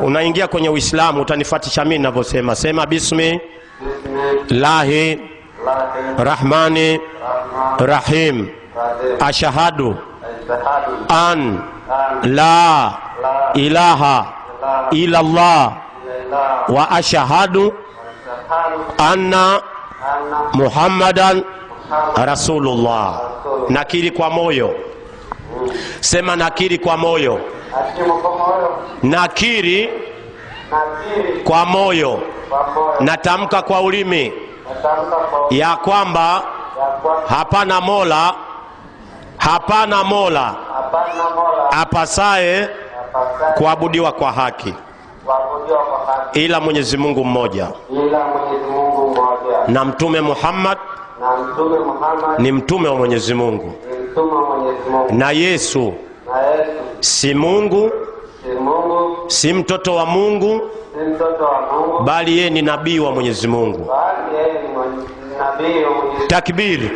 unaingia kwenye Uislamu, utanifuatisha mimi ninavyosema. Sema bismi lahi rahmani rahim ashhadu an la ilaha ila Allah wa ashhadu anna Muhammadan rasulullah. Nakiri kwa moyo, sema nakiri kwa moyo, nakiri kwa moyo, natamka kwa ulimi ya kwamba hapana mola hapana mola apasaye kuabudiwa kwa haki. Ila Mwenyezi Mungu mmoja, ila Mwenyezi Mungu mmoja, Mtume Muhammad na Mtume Muhammad ni mtume wa Mwenyezi Mungu, na Yesu. Si Mungu, si Mungu, si mtoto wa Mungu, si mtoto wa Mungu, bali yeye ni nabii wa Mwenyezi Mungu. Takbiri!